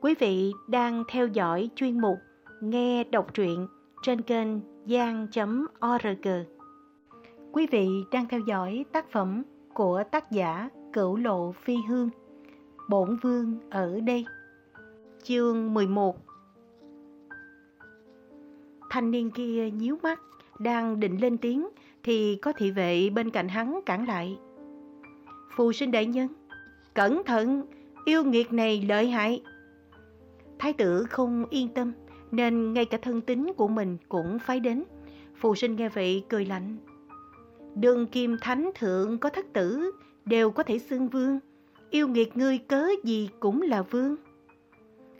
Quý vị đang theo dõi chuyên mục Nghe đọc truyện trên kênh gian.org. Quý vị đang theo dõi tác phẩm của tác giả Cửu Lộ Phi Hương, Bổn Vương ở đây. Chương 11 Thanh niên kia nhíu mắt, đang định lên tiếng thì có thị vệ bên cạnh hắn cản lại. Phù sinh đại nhân, cẩn thận, yêu nghiệt này lợi hại. Thái tử không yên tâm nên ngay cả thân tín của mình cũng phái đến. Phù sinh nghe vậy cười lạnh. Đường kim thánh thượng có thất tử đều có thể xưng vương. Yêu nghiệt ngươi cớ gì cũng là vương.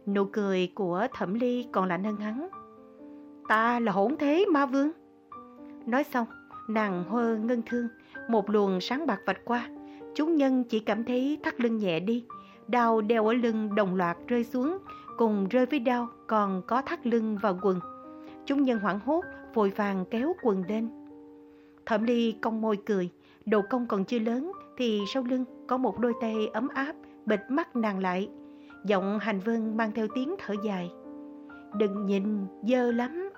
Nụ cười của thẩm ly còn lạnh hơn hắn. Ta là hỗn thế ma vương. Nói xong, nàng hơ ngân thương, một luồng sáng bạc vạch qua. Chúng nhân chỉ cảm thấy thắt lưng nhẹ đi, đau đeo ở lưng đồng loạt rơi xuống, cùng rơi với đau còn có thắt lưng và quần. Chúng nhân hoảng hốt, vội vàng kéo quần lên. Thẩm Ly cong môi cười, đồ công còn chưa lớn thì sau lưng có một đôi tay ấm áp bịt mắt nàng lại. Giọng hành vân mang theo tiếng thở dài. Đừng nhìn, dơ lắm.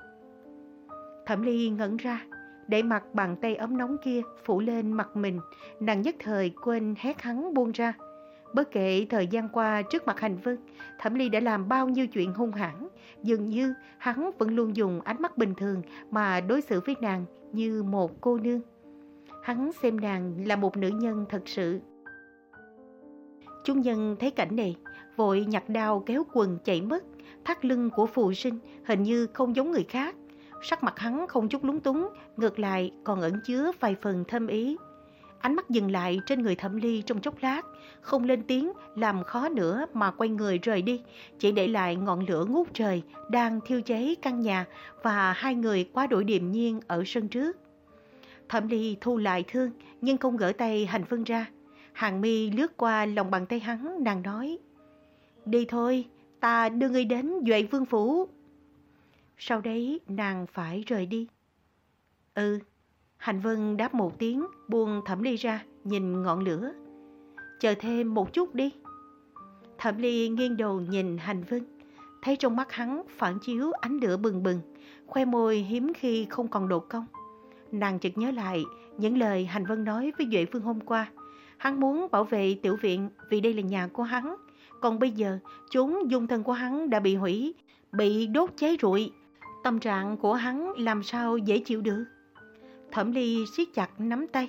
Thẩm Ly ngẩn ra, để mặt bàn tay ấm nóng kia phủ lên mặt mình, nàng nhất thời quên hét hắn buông ra. Bất kể thời gian qua trước mặt hành vân, Thẩm Ly đã làm bao nhiêu chuyện hung hãn, dường như hắn vẫn luôn dùng ánh mắt bình thường mà đối xử với nàng như một cô nương. Hắn xem nàng là một nữ nhân thật sự. Chúng nhân thấy cảnh này, vội nhặt đao kéo quần chạy mất, thắt lưng của phù sinh hình như không giống người khác. Sắc mặt hắn không chút lúng túng, ngược lại còn ẩn chứa vài phần thâm ý. Ánh mắt dừng lại trên người thẩm ly trong chốc lát, không lên tiếng làm khó nữa mà quay người rời đi, chỉ để lại ngọn lửa ngút trời đang thiêu cháy căn nhà và hai người quá đổi điềm nhiên ở sân trước. Thẩm ly thu lại thương nhưng không gỡ tay hành vân ra. Hàng mi lướt qua lòng bàn tay hắn, nàng nói Đi thôi, ta đưa ngươi đến Duệ Vương Phủ. Sau đấy nàng phải rời đi. Ừ, Hành Vân đáp một tiếng, buông Thẩm Ly ra, nhìn ngọn lửa. Chờ thêm một chút đi. Thẩm Ly nghiêng đầu nhìn Hành Vân, thấy trong mắt hắn phản chiếu ánh lửa bừng bừng, khoe môi hiếm khi không còn độ cong. Nàng chợt nhớ lại những lời Hành Vân nói với Duệ Phương hôm qua. Hắn muốn bảo vệ tiểu viện vì đây là nhà của hắn. Còn bây giờ, chúng dung thân của hắn đã bị hủy, bị đốt cháy rụi. Tâm trạng của hắn làm sao dễ chịu được. Thẩm Ly siết chặt nắm tay.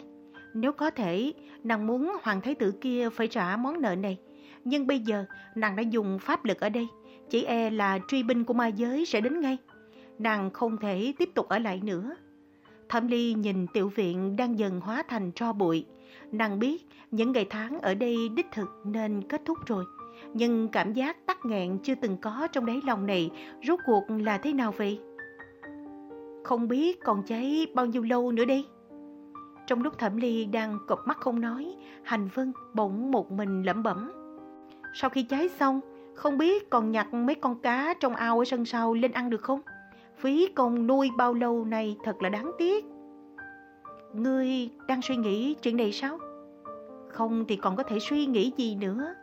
Nếu có thể, nàng muốn hoàng thái tử kia phải trả món nợ này. Nhưng bây giờ, nàng đã dùng pháp lực ở đây. Chỉ e là truy binh của ma giới sẽ đến ngay. Nàng không thể tiếp tục ở lại nữa. Thẩm Ly nhìn tiểu viện đang dần hóa thành tro bụi. Nàng biết những ngày tháng ở đây đích thực nên kết thúc rồi. Nhưng cảm giác tắc nghẹn chưa từng có trong đáy lòng này rốt cuộc là thế nào vậy? Không biết còn cháy bao nhiêu lâu nữa đây? Trong lúc Thẩm Ly đang cụp mắt không nói, Hành Vân bỗng một mình lẩm bẩm. Sau khi cháy xong, không biết còn nhặt mấy con cá trong ao ở sân sau lên ăn được không? Phí công nuôi bao lâu này thật là đáng tiếc. Ngươi đang suy nghĩ chuyện này sao? Không thì còn có thể suy nghĩ gì nữa?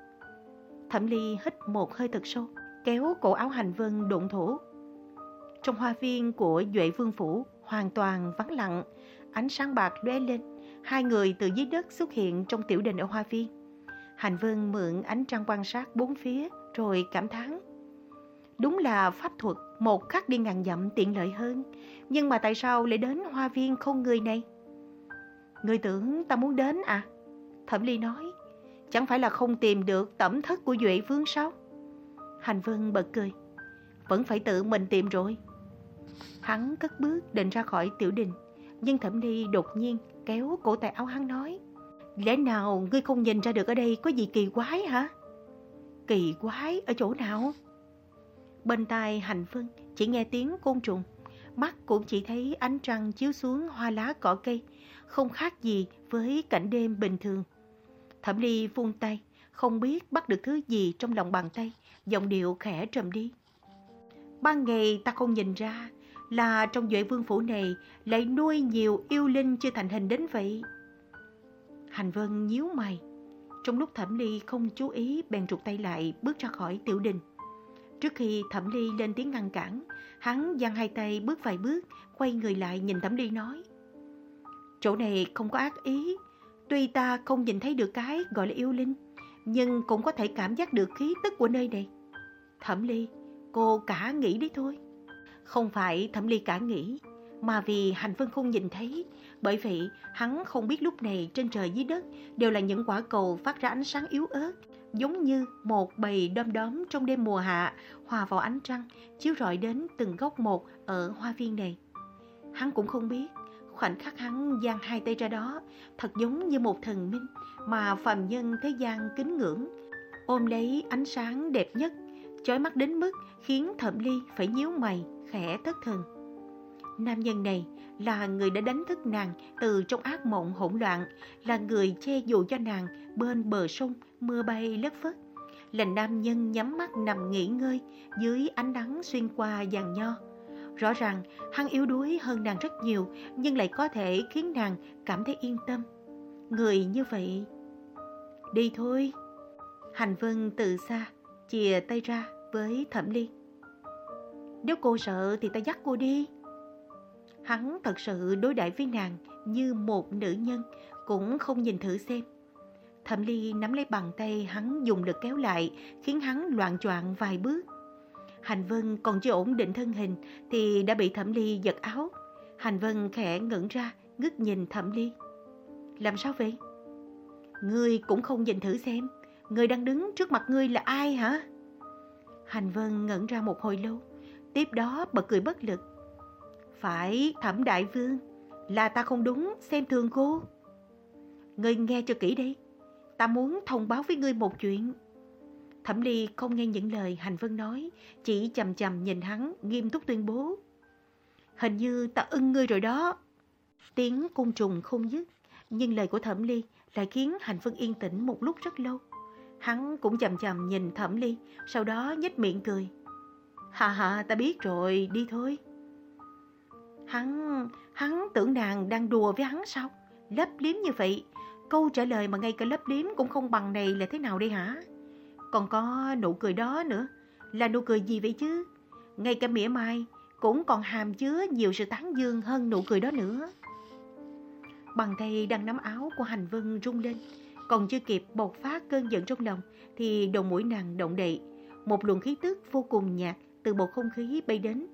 Thẩm Ly hít một hơi thật sâu, kéo cổ áo Hành Vân đụng thủ. Trong hoa viên của Duệ Vương Phủ hoàn toàn vắng lặng, ánh sáng bạc lóe lên, hai người từ dưới đất xuất hiện trong tiểu đình ở hoa viên. Hành vương mượn ánh trăng quan sát bốn phía rồi cảm thán. Đúng là pháp thuật một khắc đi ngàn dặm tiện lợi hơn, nhưng mà tại sao lại đến hoa viên không người này? Người tưởng ta muốn đến à? Thẩm Ly nói, chẳng phải là không tìm được tẩm thất của Duệ Vương sao? Hành vương bật cười, vẫn phải tự mình tìm rồi. Hắn cất bước định ra khỏi tiểu đình, nhưng Thẩm Ly đột nhiên kéo cổ tay áo hắn nói, lẽ nào ngươi không nhìn ra được ở đây có gì kỳ quái hả? Kỳ quái ở chỗ nào? Bên tai hành vân chỉ nghe tiếng côn trùng, mắt cũng chỉ thấy ánh trăng chiếu xuống hoa lá cỏ cây, không khác gì với cảnh đêm bình thường. Thẩm Ly vung tay, không biết bắt được thứ gì trong lòng bàn tay, giọng điệu khẽ trầm đi. Ban ngày ta không nhìn ra là trong Duệ Vương Phủ này lại nuôi nhiều yêu linh chưa thành hình đến vậy. Hành Vân nhíu mày. Trong lúc Thẩm Ly không chú ý bèn trục tay lại bước ra khỏi tiểu đình. Trước khi Thẩm Ly lên tiếng ngăn cản, hắn giang hai tay bước vài bước, quay người lại nhìn Thẩm Ly nói. Chỗ này không có ác ý, tuy ta không nhìn thấy được cái gọi là yêu linh, nhưng cũng có thể cảm giác được khí tức của nơi này. Thẩm Ly, cô cả nghĩ đi thôi. Không phải Thẩm Ly cả nghĩ, mà vì Hành Vân không nhìn thấy. Bởi vậy, hắn không biết lúc này trên trời dưới đất đều là những quả cầu phát ra ánh sáng yếu ớt, giống như một bầy đom đóm trong đêm mùa hạ hòa vào ánh trăng, chiếu rọi đến từng góc một ở hoa viên này. Hắn cũng không biết, khoảnh khắc hắn giang hai tay ra đó, thật giống như một thần minh mà phàm nhân thế gian kính ngưỡng, ôm lấy ánh sáng đẹp nhất, chói mắt đến mức khiến Thẩm Ly phải nhíu mày, khẽ thất thần. Nam nhân này là người đã đánh thức nàng từ trong ác mộng hỗn loạn, là người che dù cho nàng bên bờ sông mưa bay lất phất. Là nam nhân nhắm mắt nằm nghỉ ngơi dưới ánh nắng xuyên qua vàng nho. Rõ ràng hắn yếu đuối hơn nàng rất nhiều nhưng lại có thể khiến nàng cảm thấy yên tâm. Người như vậy... Đi thôi. Hành Vân từ xa, chìa tay ra với Thẩm Ly. Nếu cô sợ thì ta dắt cô đi. Hắn thật sự đối đãi với nàng như một nữ nhân, cũng không nhìn thử xem. Thẩm Ly nắm lấy bàn tay hắn dùng lực kéo lại, khiến hắn loạn choạng vài bước. Hành Vân còn chưa ổn định thân hình thì đã bị Thẩm Ly giật áo. Hành Vân khẽ ngẩng ra, ngước nhìn Thẩm Ly. Làm sao vậy? Ngươi cũng không nhìn thử xem, người đang đứng trước mặt ngươi là ai hả? Hành Vân ngẩn ra một hồi lâu, tiếp đó bật cười bất lực. Phải, thẩm đại vương, là ta không đúng, xem thường cô. Ngươi nghe cho kỹ đi, ta muốn thông báo với ngươi một chuyện. Thẩm Ly không nghe những lời Hành Vân nói, chỉ chầm chầm nhìn hắn, nghiêm túc tuyên bố. Hình như ta ưng ngươi rồi đó. Tiếng côn trùng không dứt, nhưng lời của Thẩm Ly lại khiến Hành Vân yên tĩnh một lúc rất lâu. Hắn cũng chầm chầm nhìn Thẩm Ly, sau đó nhếch miệng cười. Hà hà, ta biết rồi, đi thôi. Hắn, hắn tưởng nàng đang đùa với hắn sao? Lấp liếm như vậy, câu trả lời mà ngay cả lấp liếm cũng không bằng này là thế nào đây hả? Còn có nụ cười đó nữa, là nụ cười gì vậy chứ? Ngay cả mỉa mai cũng còn hàm chứa nhiều sự tán dương hơn nụ cười đó nữa. Bàn tay đang nắm áo của Hành Vân rung lên, còn chưa kịp bộc phát cơn giận trong lòng thì đầu mũi nàng động đậy, một luồng khí tức vô cùng nhạt từ bầu không khí bay đến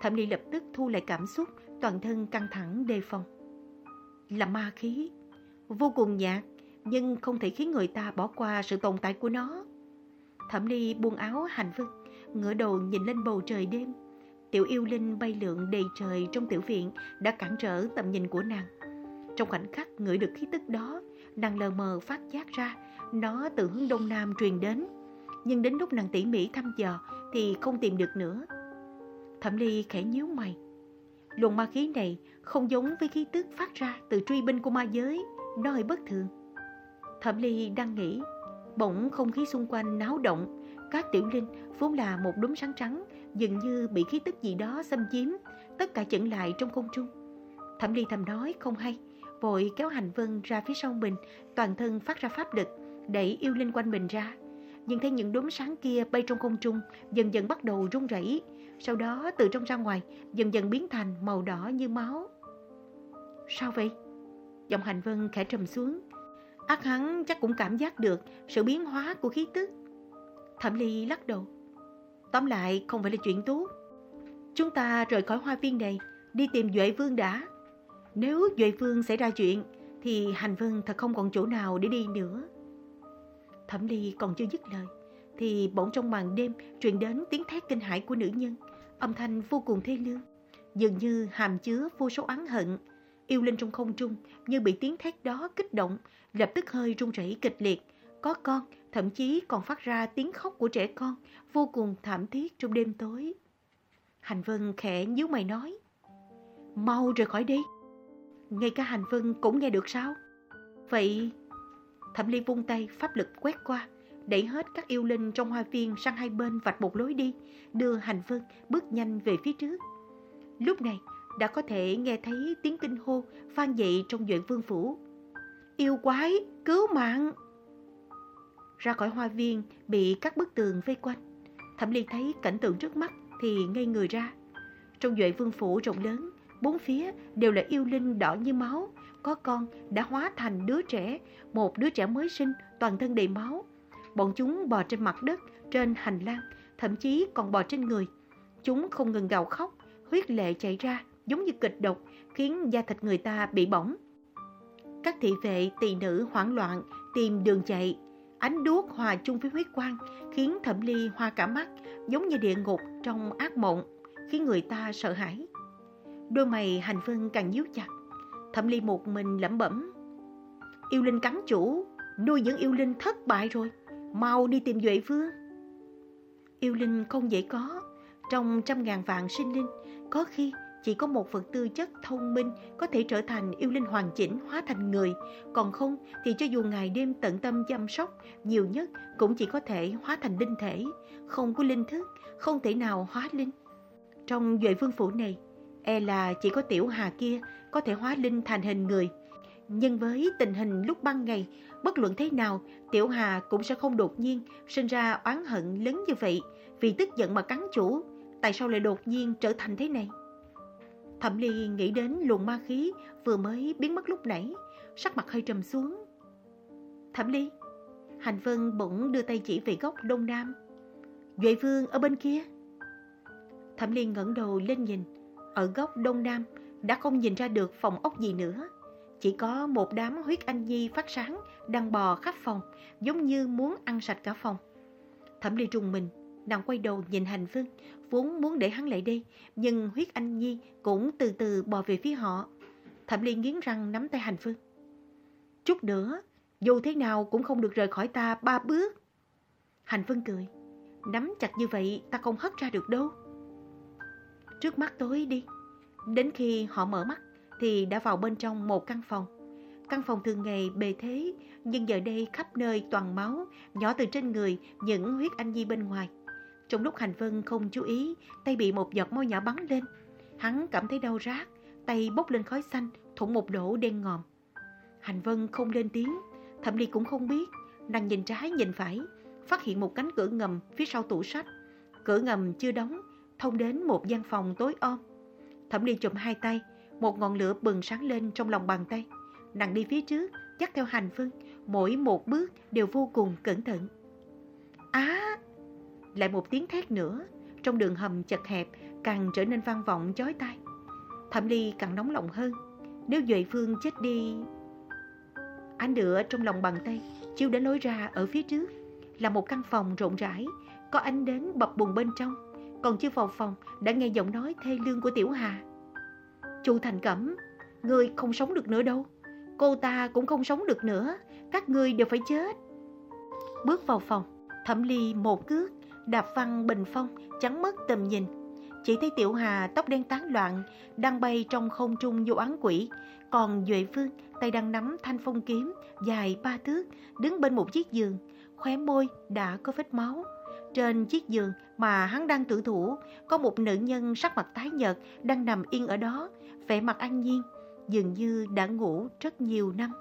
Thẩm Ly lập tức thu lại cảm xúc, toàn thân căng thẳng đề phòng. Là ma khí, vô cùng nhạt, nhưng không thể khiến người ta bỏ qua sự tồn tại của nó. Thẩm Ly buông áo hành vân, ngửa đầu nhìn lên bầu trời đêm. Tiểu yêu linh bay lượn đầy trời trong tiểu viện đã cản trở tầm nhìn của nàng. Trong khoảnh khắc ngửi được khí tức đó, nàng lờ mờ phát giác ra nó từ hướng đông nam truyền đến. Nhưng đến lúc nàng tỉ mỉ thăm dò thì không tìm được nữa. Thẩm Ly khẽ nhíu mày. Luồng ma khí này không giống với khí tức phát ra từ truy binh của ma giới, nó hơi bất thường. Thẩm Ly đang nghĩ, bỗng không khí xung quanh náo động, các tiểu linh vốn là một đốm sáng trắng, dường như bị khí tức gì đó xâm chiếm, tất cả chững lại trong không trung. Thẩm Ly thầm nói không hay, vội kéo hành vân ra phía sau mình, toàn thân phát ra pháp lực, đẩy yêu linh quanh mình ra. Nhưng thấy những đốm sáng kia bay trong không trung, dần dần bắt đầu rung rẩy, sau đó từ trong ra ngoài dần dần biến thành màu đỏ như máu. Sao vậy? Giọng hành vân khẽ trầm xuống. Ác hắn chắc cũng cảm giác được sự biến hóa của khí tức. Thẩm ly lắc đầu. Tóm lại không phải là chuyện tốt. Chúng ta rời khỏi hoa viên này, đi tìm Duệ Vương đã. Nếu Duệ Vương xảy ra chuyện, thì hành vân thật không còn chỗ nào để đi nữa. Thẩm ly còn chưa dứt lời thì bỗng trong màn đêm truyền đến tiếng thét kinh hãi của nữ nhân, âm thanh vô cùng thê lương, dường như hàm chứa vô số oán hận. Yêu linh trong không trung như bị tiếng thét đó kích động, lập tức hơi run rẩy kịch liệt. Có con, thậm chí còn phát ra tiếng khóc của trẻ con, vô cùng thảm thiết trong đêm tối. Hành Vân khẽ nhíu mày nói, mau rời khỏi đi. Ngay cả Hành Vân cũng nghe được sao? Vậy... Thẩm Ly vung tay pháp lực quét qua, đẩy hết các yêu linh trong hoa viên sang hai bên vạch một lối đi, đưa hành vân bước nhanh về phía trước. Lúc này, đã có thể nghe thấy tiếng kinh hô vang dậy trong duyện vương phủ. Yêu quái, cứu mạng! Ra khỏi hoa viên bị các bức tường vây quanh. Thẩm Ly thấy cảnh tượng trước mắt thì ngây người ra. Trong Duệ Vương Phủ rộng lớn, bốn phía đều là yêu linh đỏ như máu. Có con đã hóa thành đứa trẻ, một đứa trẻ mới sinh, toàn thân đầy máu. Bọn chúng bò trên mặt đất, trên hành lang, thậm chí còn bò trên người. Chúng không ngừng gào khóc, huyết lệ chảy ra giống như kịch độc, khiến da thịt người ta bị bỏng. Các thị vệ tỳ nữ hoảng loạn tìm đường chạy, ánh đuốc hòa chung với huyết quang, khiến Thẩm Ly hoa cả mắt, giống như địa ngục trong ác mộng, khiến người ta sợ hãi. Đôi mày hành vân càng nhíu chặt, Thẩm Ly một mình lẩm bẩm. Yêu linh cắn chủ, nuôi dưỡng yêu linh thất bại rồi, mau đi tìm Duệ Vương. Yêu linh không dễ có, trong trăm ngàn vạn sinh linh, có khi chỉ có một vật tư chất thông minh có thể trở thành yêu linh hoàn chỉnh hóa thành người, còn không thì cho dù ngày đêm tận tâm chăm sóc, nhiều nhất cũng chỉ có thể hóa thành linh thể, không có linh thức, không thể nào hóa linh. Trong Duệ Vương Phủ này, e là chỉ có tiểu hà kia có thể hóa linh thành hình người. Nhưng với tình hình lúc ban ngày, bất luận thế nào, tiểu hà cũng sẽ không đột nhiên sinh ra oán hận lớn như vậy, vì tức giận mà cắn chủ. Tại sao lại đột nhiên trở thành thế này? Thẩm Ly nghĩ đến luồng ma khí vừa mới biến mất lúc nãy, sắc mặt hơi trầm xuống. Thẩm Ly, Hành Vân bỗng đưa tay chỉ về góc đông nam. Duệ Vương ở bên kia. Thẩm Ly ngẩng đầu lên nhìn, ở góc đông nam đã không nhìn ra được phòng ốc gì nữa. Chỉ có một đám huyết anh nhi phát sáng đang bò khắp phòng, giống như muốn ăn sạch cả phòng. Thẩm Ly trùng mình, nàng quay đầu nhìn Hành vương, vốn muốn để hắn lại đây, nhưng huyết anh nhi cũng từ từ bò về phía họ. Thẩm Ly nghiến răng nắm tay Hành vương. Chút nữa, dù thế nào cũng không được rời khỏi ta ba bước. Hành vương cười, nắm chặt như vậy ta không hất ra được đâu. Trước mắt tối đi, đến khi họ mở mắt thì đã vào bên trong một căn phòng. Căn phòng thường ngày bề thế, nhưng giờ đây khắp nơi toàn máu, nhỏ từ trên người những huyết anh nhi bên ngoài. Trong lúc Hành Vân không chú ý, tay bị một giọt máu nhỏ bắn lên. Hắn cảm thấy đau rát, tay bốc lên khói xanh, thủng một lỗ đen ngòm. Hành Vân không lên tiếng, Thẩm Ly cũng không biết. Nàng nhìn trái nhìn phải, phát hiện một cánh cửa ngầm phía sau tủ sách. Cửa ngầm chưa đóng, thông đến một gian phòng tối om. Thẩm đi chụm hai tay, một ngọn lửa bừng sáng lên trong lòng bàn tay. Nàng đi phía trước, dắt theo Hành phương, mỗi một bước đều vô cùng cẩn thận. Á! lại một tiếng thét nữa, trong đường hầm chật hẹp càng trở nên vang vọng chói tai. Thẩm Ly càng nóng lòng hơn, nếu Duệ Phương chết đi... Ánh lửa trong lòng bàn tay chiếu đến lối ra ở phía trước, là một căn phòng rộng rãi, có ánh đến bập bùng bên trong, còn chưa vào phòng đã nghe giọng nói thê lương của Tiểu Hà. Chu Thành Cẩm, ngươi không sống được nữa đâu, cô ta cũng không sống được nữa, các ngươi đều phải chết. Bước vào phòng, Thẩm Ly một cước đạp văng bình phong, chắn mất tầm nhìn. Chỉ thấy Tiểu Hà tóc đen tán loạn, đang bay trong không trung vô án quỷ. Còn Duệ Phương tay đang nắm thanh phong kiếm, dài ba thước, đứng bên một chiếc giường, khóe môi đã có vết máu. Trên chiếc giường mà hắn đang tự thủ, có một nữ nhân sắc mặt tái nhợt đang nằm yên ở đó, vẻ mặt an nhiên, dường như đã ngủ rất nhiều năm.